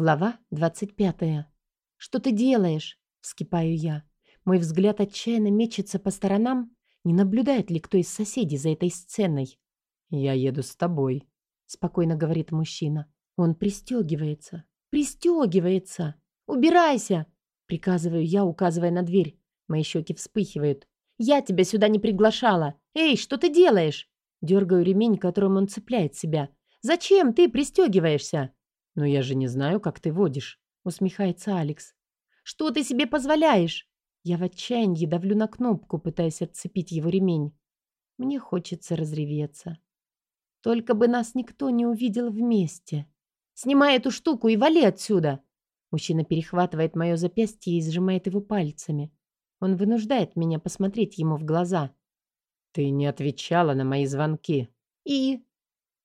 Глава 25. «Что ты делаешь?» — вскипаю я. Мой взгляд отчаянно мечется по сторонам, не наблюдает ли кто из соседей за этой сценой. «Я еду с тобой», — спокойно говорит мужчина. Он пристегивается. Пристегивается! Убирайся! Приказываю я, указывая на дверь. Мои щеки вспыхивают. «Я тебя сюда не приглашала! Эй, что ты делаешь?» Дергаю ремень, которым он цепляет себя. «Зачем ты пристегиваешься?» «Но я же не знаю, как ты водишь», — усмехается Алекс. «Что ты себе позволяешь?» Я в отчаянии давлю на кнопку, пытаясь отцепить его ремень. Мне хочется разреветься. Только бы нас никто не увидел вместе. «Снимай эту штуку и вали отсюда!» Мужчина перехватывает мое запястье и сжимает его пальцами. Он вынуждает меня посмотреть ему в глаза. «Ты не отвечала на мои звонки». «И?»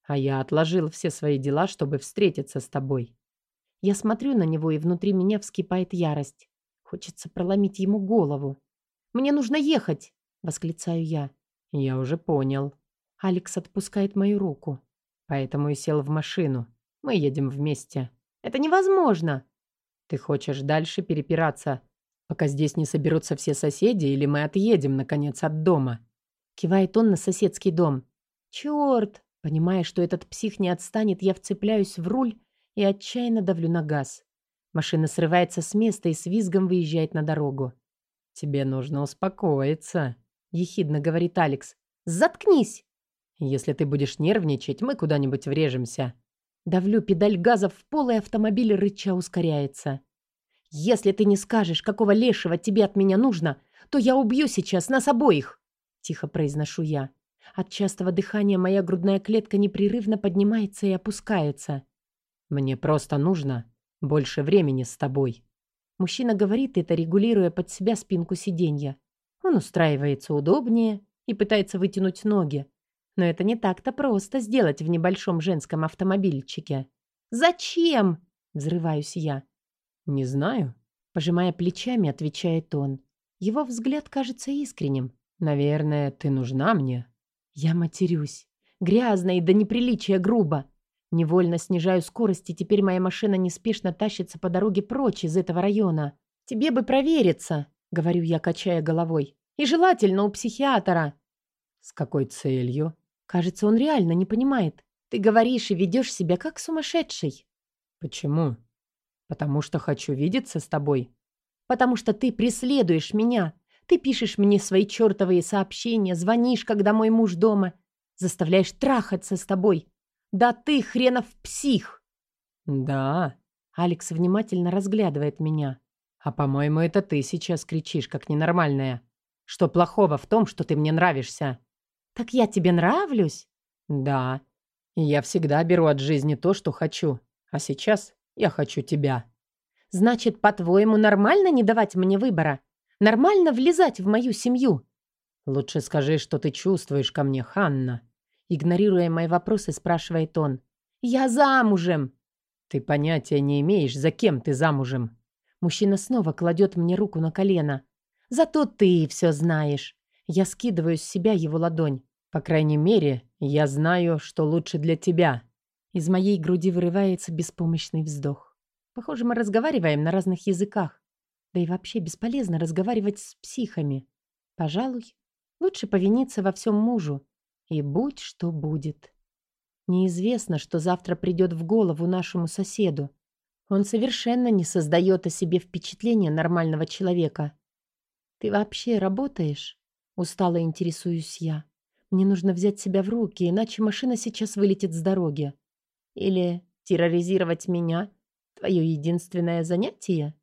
«А я отложил все свои дела, чтобы встретиться с тобой». Я смотрю на него, и внутри меня вскипает ярость. Хочется проломить ему голову. «Мне нужно ехать!» — восклицаю я. «Я уже понял». Алекс отпускает мою руку. «Поэтому и сел в машину. Мы едем вместе». «Это невозможно!» «Ты хочешь дальше перепираться, пока здесь не соберутся все соседи, или мы отъедем, наконец, от дома?» Кивает он на соседский дом. «Черт!» Понимая, что этот псих не отстанет, я вцепляюсь в руль и отчаянно давлю на газ. Машина срывается с места и с визгом выезжает на дорогу. «Тебе нужно успокоиться», — ехидно говорит Алекс. «Заткнись!» «Если ты будешь нервничать, мы куда-нибудь врежемся». Давлю педаль газа в пол, и автомобиль рыча ускоряется. «Если ты не скажешь, какого лешего тебе от меня нужно, то я убью сейчас нас обоих!» Тихо произношу я. От частого дыхания моя грудная клетка непрерывно поднимается и опускается. «Мне просто нужно больше времени с тобой». Мужчина говорит это, регулируя под себя спинку сиденья. Он устраивается удобнее и пытается вытянуть ноги. Но это не так-то просто сделать в небольшом женском автомобильчике. «Зачем?» — взрываюсь я. «Не знаю», — пожимая плечами, отвечает он. Его взгляд кажется искренним. «Наверное, ты нужна мне». Я матерюсь. Грязно и до неприличия грубо. Невольно снижаю скорость, и теперь моя машина неспешно тащится по дороге прочь из этого района. «Тебе бы провериться», — говорю я, качая головой. «И желательно у психиатра». «С какой целью?» Кажется, он реально не понимает. «Ты говоришь и ведешь себя как сумасшедший». «Почему?» «Потому что хочу видеться с тобой». «Потому что ты преследуешь меня. Ты пишешь мне свои чертовые сообщения, звонишь, когда мой муж дома, заставляешь трахаться с тобой. Да ты хренов псих!» «Да». Алекс внимательно разглядывает меня. «А по-моему, это ты сейчас кричишь, как ненормальная. Что плохого в том, что ты мне нравишься?» «Так я тебе нравлюсь?» «Да. Я всегда беру от жизни то, что хочу. А сейчас я хочу тебя». «Значит, по-твоему, нормально не давать мне выбора? Нормально влезать в мою семью?» «Лучше скажи, что ты чувствуешь ко мне, Ханна». Игнорируя мои вопросы, спрашивает он. «Я замужем!» «Ты понятия не имеешь, за кем ты замужем!» Мужчина снова кладет мне руку на колено. «Зато ты все знаешь!» Я скидываю с себя его ладонь. «По крайней мере, я знаю, что лучше для тебя!» Из моей груди вырывается беспомощный вздох. Похоже, мы разговариваем на разных языках. Да и вообще бесполезно разговаривать с психами. Пожалуй, лучше повиниться во всем мужу, и будь что будет. Неизвестно, что завтра придет в голову нашему соседу. Он совершенно не создает о себе впечатления нормального человека. «Ты вообще работаешь?» Устало интересуюсь я. «Мне нужно взять себя в руки, иначе машина сейчас вылетит с дороги. Или терроризировать меня — твое единственное занятие?»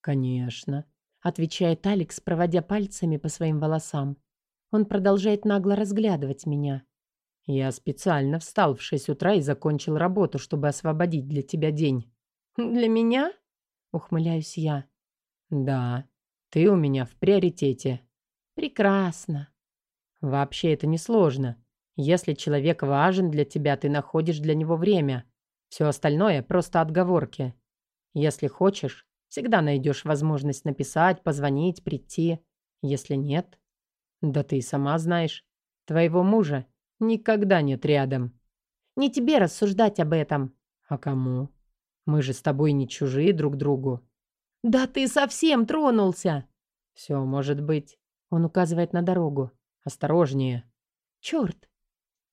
«Конечно», — отвечает Алекс, проводя пальцами по своим волосам. Он продолжает нагло разглядывать меня. «Я специально встал в шесть утра и закончил работу, чтобы освободить для тебя день». «Для меня?» — ухмыляюсь я. «Да, ты у меня в приоритете». «Прекрасно». «Вообще это несложно. Если человек важен для тебя, ты находишь для него время. Все остальное — просто отговорки. Если хочешь, всегда найдешь возможность написать, позвонить, прийти. Если нет, да ты сама знаешь, твоего мужа никогда нет рядом. Не тебе рассуждать об этом. А кому? Мы же с тобой не чужие друг другу. «Да ты совсем тронулся!» Все может быть. Он указывает на дорогу. Осторожнее. Черт!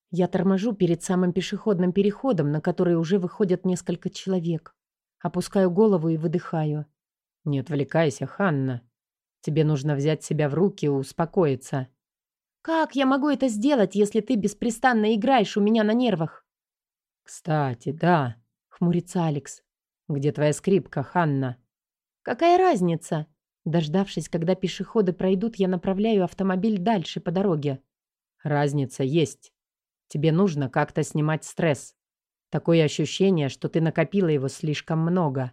Я торможу перед самым пешеходным переходом, на который уже выходят несколько человек. Опускаю голову и выдыхаю. Не отвлекайся, Ханна. Тебе нужно взять себя в руки и успокоиться. Как я могу это сделать, если ты беспрестанно играешь у меня на нервах? Кстати, да, хмурится Алекс. Где твоя скрипка, Ханна? Какая разница? Дождавшись, когда пешеходы пройдут, я направляю автомобиль дальше по дороге. Разница есть. Тебе нужно как-то снимать стресс. Такое ощущение, что ты накопила его слишком много.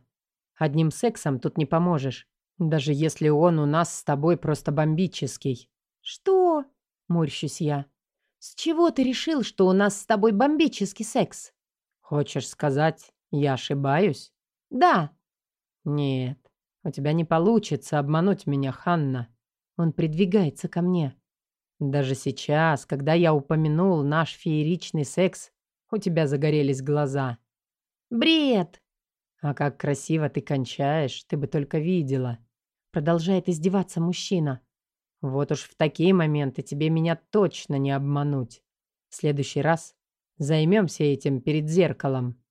Одним сексом тут не поможешь, даже если он у нас с тобой просто бомбический. Что? Морщусь я. С чего ты решил, что у нас с тобой бомбический секс? Хочешь сказать, я ошибаюсь? Да. Нет, у тебя не получится обмануть меня, Ханна. Он придвигается ко мне. Даже сейчас, когда я упомянул наш фееричный секс, у тебя загорелись глаза. Бред! А как красиво ты кончаешь, ты бы только видела. Продолжает издеваться мужчина. Вот уж в такие моменты тебе меня точно не обмануть. В следующий раз займемся этим перед зеркалом.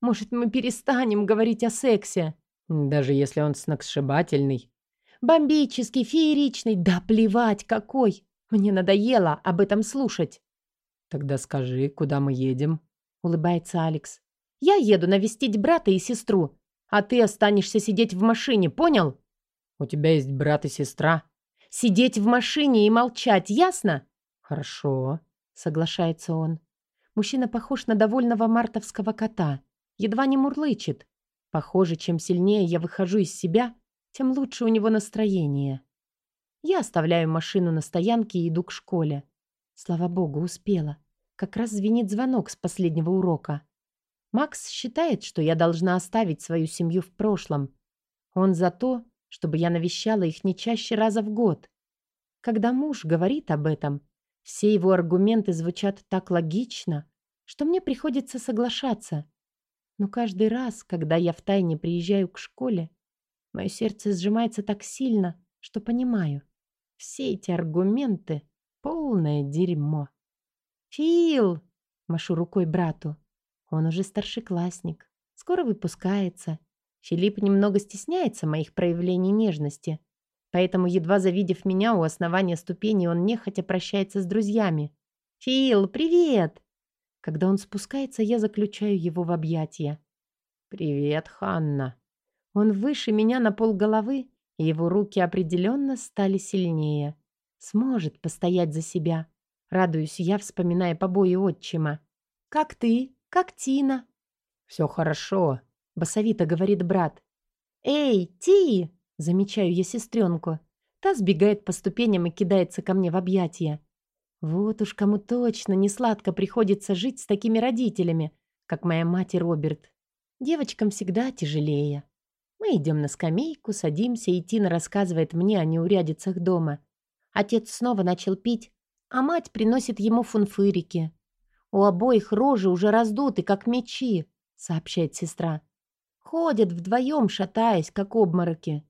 Может, мы перестанем говорить о сексе? Даже если он сногсшибательный. Бомбический, фееричный, да плевать какой. Мне надоело об этом слушать. Тогда скажи, куда мы едем? Улыбается Алекс. Я еду навестить брата и сестру, а ты останешься сидеть в машине, понял? У тебя есть брат и сестра. Сидеть в машине и молчать, ясно? Хорошо, соглашается он. Мужчина похож на довольного мартовского кота. Едва не мурлычет. Похоже, чем сильнее я выхожу из себя, тем лучше у него настроение. Я оставляю машину на стоянке и иду к школе. Слава богу, успела. Как раз звенит звонок с последнего урока. Макс считает, что я должна оставить свою семью в прошлом. Он за то, чтобы я навещала их не чаще раза в год. Когда муж говорит об этом, все его аргументы звучат так логично, что мне приходится соглашаться. Но каждый раз, когда я втайне приезжаю к школе, мое сердце сжимается так сильно, что понимаю. Все эти аргументы — полное дерьмо. «Фил!» — машу рукой брату. Он уже старшеклассник. Скоро выпускается. Филипп немного стесняется моих проявлений нежности. Поэтому, едва завидев меня у основания ступени, он нехотя прощается с друзьями. «Фил, привет!» Когда он спускается, я заключаю его в объятия. «Привет, Ханна!» Он выше меня на полголовы, его руки определенно стали сильнее. Сможет постоять за себя. Радуюсь я, вспоминая побои отчима. «Как ты? Как Тина?» «Все хорошо», — басовито говорит брат. «Эй, Ти!» — замечаю я сестренку. Та сбегает по ступеням и кидается ко мне в объятия. Вот уж кому точно не сладко приходится жить с такими родителями, как моя мать и Роберт. Девочкам всегда тяжелее. Мы идем на скамейку, садимся, и Тина рассказывает мне о неурядицах дома. Отец снова начал пить, а мать приносит ему фунфырики. У обоих рожи уже раздуты, как мечи, сообщает сестра. Ходят вдвоем, шатаясь, как обмороки.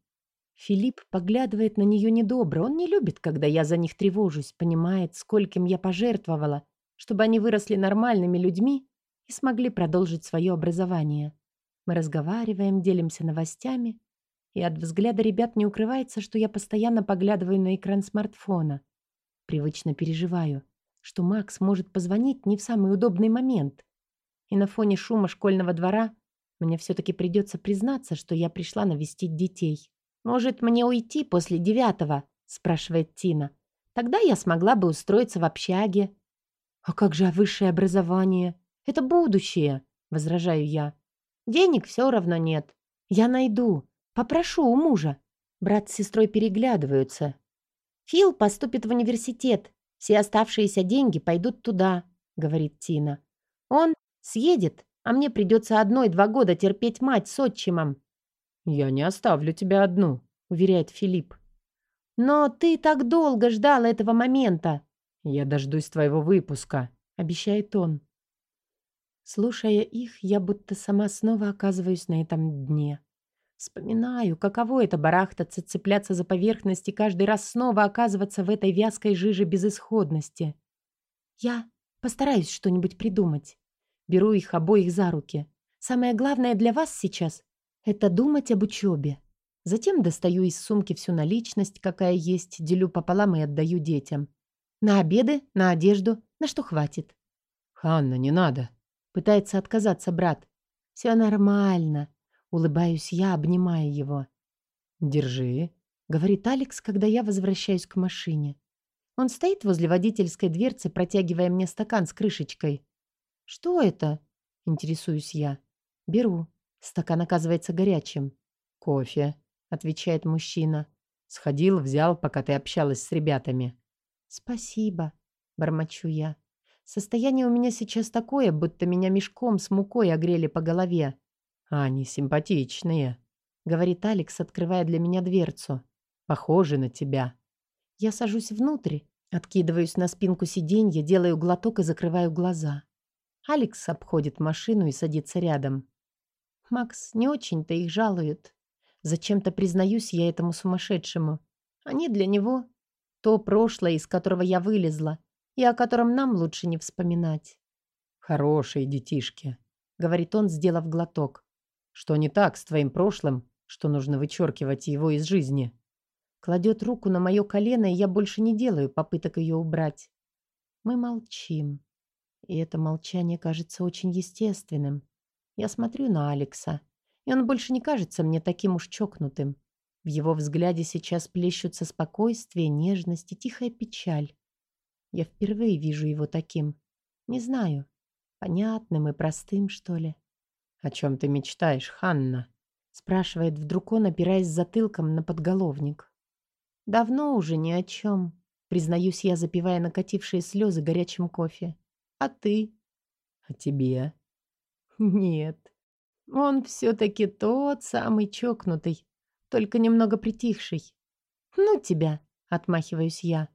Филипп поглядывает на нее недобро. Он не любит, когда я за них тревожусь, понимает, скольким я пожертвовала, чтобы они выросли нормальными людьми и смогли продолжить свое образование. Мы разговариваем, делимся новостями, и от взгляда ребят не укрывается, что я постоянно поглядываю на экран смартфона. Привычно переживаю, что Макс может позвонить не в самый удобный момент. И на фоне шума школьного двора мне все-таки придется признаться, что я пришла навестить детей. «Может, мне уйти после девятого?» – спрашивает Тина. «Тогда я смогла бы устроиться в общаге». «А как же высшее образование? Это будущее», – возражаю я. Денег все равно нет. Я найду. Попрошу у мужа. Брат с сестрой переглядываются. Фил поступит в университет. Все оставшиеся деньги пойдут туда, говорит Тина. Он съедет, а мне придется одной два года терпеть мать с отчимом. Я не оставлю тебя одну, уверяет Филипп. Но ты так долго ждал этого момента. Я дождусь твоего выпуска, обещает он. Слушая их, я будто сама снова оказываюсь на этом дне. Вспоминаю, каково это барахтаться, цепляться за поверхность и каждый раз снова оказываться в этой вязкой жиже безысходности. Я постараюсь что-нибудь придумать. Беру их обоих за руки. Самое главное для вас сейчас — это думать об учебе. Затем достаю из сумки всю наличность, какая есть, делю пополам и отдаю детям. На обеды, на одежду, на что хватит. «Ханна, не надо!» Пытается отказаться брат. «Все нормально», — улыбаюсь я, обнимая его. «Держи», — говорит Алекс, когда я возвращаюсь к машине. Он стоит возле водительской дверцы, протягивая мне стакан с крышечкой. «Что это?» — интересуюсь я. «Беру. Стакан оказывается горячим». «Кофе», — отвечает мужчина. «Сходил, взял, пока ты общалась с ребятами». «Спасибо», — бормочу я. Состояние у меня сейчас такое, будто меня мешком с мукой огрели по голове. «Они симпатичные», — говорит Алекс, открывая для меня дверцу. «Похожи на тебя». Я сажусь внутрь, откидываюсь на спинку сиденья, делаю глоток и закрываю глаза. Алекс обходит машину и садится рядом. Макс не очень-то их жалует. Зачем-то признаюсь я этому сумасшедшему. Они для него то прошлое, из которого я вылезла, и о котором нам лучше не вспоминать. «Хорошие детишки», — говорит он, сделав глоток. «Что не так с твоим прошлым, что нужно вычеркивать его из жизни?» Кладет руку на мое колено, и я больше не делаю попыток ее убрать. Мы молчим. И это молчание кажется очень естественным. Я смотрю на Алекса, и он больше не кажется мне таким уж чокнутым. В его взгляде сейчас плещутся спокойствие, нежность и тихая печаль. Я впервые вижу его таким. Не знаю, понятным и простым, что ли. «О чем ты мечтаешь, Ханна?» спрашивает вдруг он, опираясь затылком на подголовник. «Давно уже ни о чем», признаюсь я, запивая накатившие слезы горячим кофе. «А ты?» «А тебе?» «Нет, он все-таки тот самый чокнутый, только немного притихший. «Ну тебя!» — отмахиваюсь я.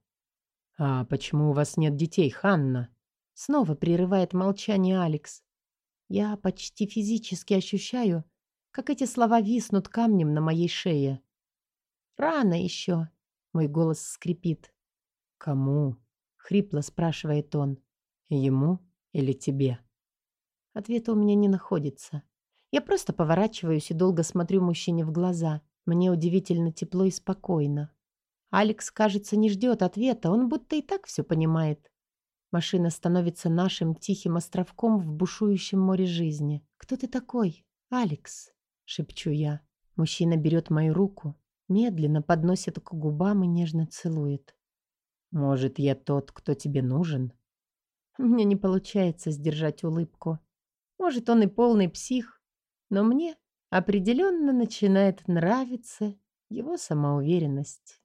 «А почему у вас нет детей, Ханна?» Снова прерывает молчание Алекс. Я почти физически ощущаю, как эти слова виснут камнем на моей шее. «Рано еще!» — мой голос скрипит. «Кому?» — хрипло спрашивает он. «Ему или тебе?» Ответа у меня не находится. Я просто поворачиваюсь и долго смотрю мужчине в глаза. Мне удивительно тепло и спокойно. Алекс, кажется, не ждет ответа, он будто и так все понимает. Машина становится нашим тихим островком в бушующем море жизни. «Кто ты такой, Алекс?» — шепчу я. Мужчина берет мою руку, медленно подносит к губам и нежно целует. «Может, я тот, кто тебе нужен?» Мне не получается сдержать улыбку. Может, он и полный псих, но мне определенно начинает нравиться его самоуверенность.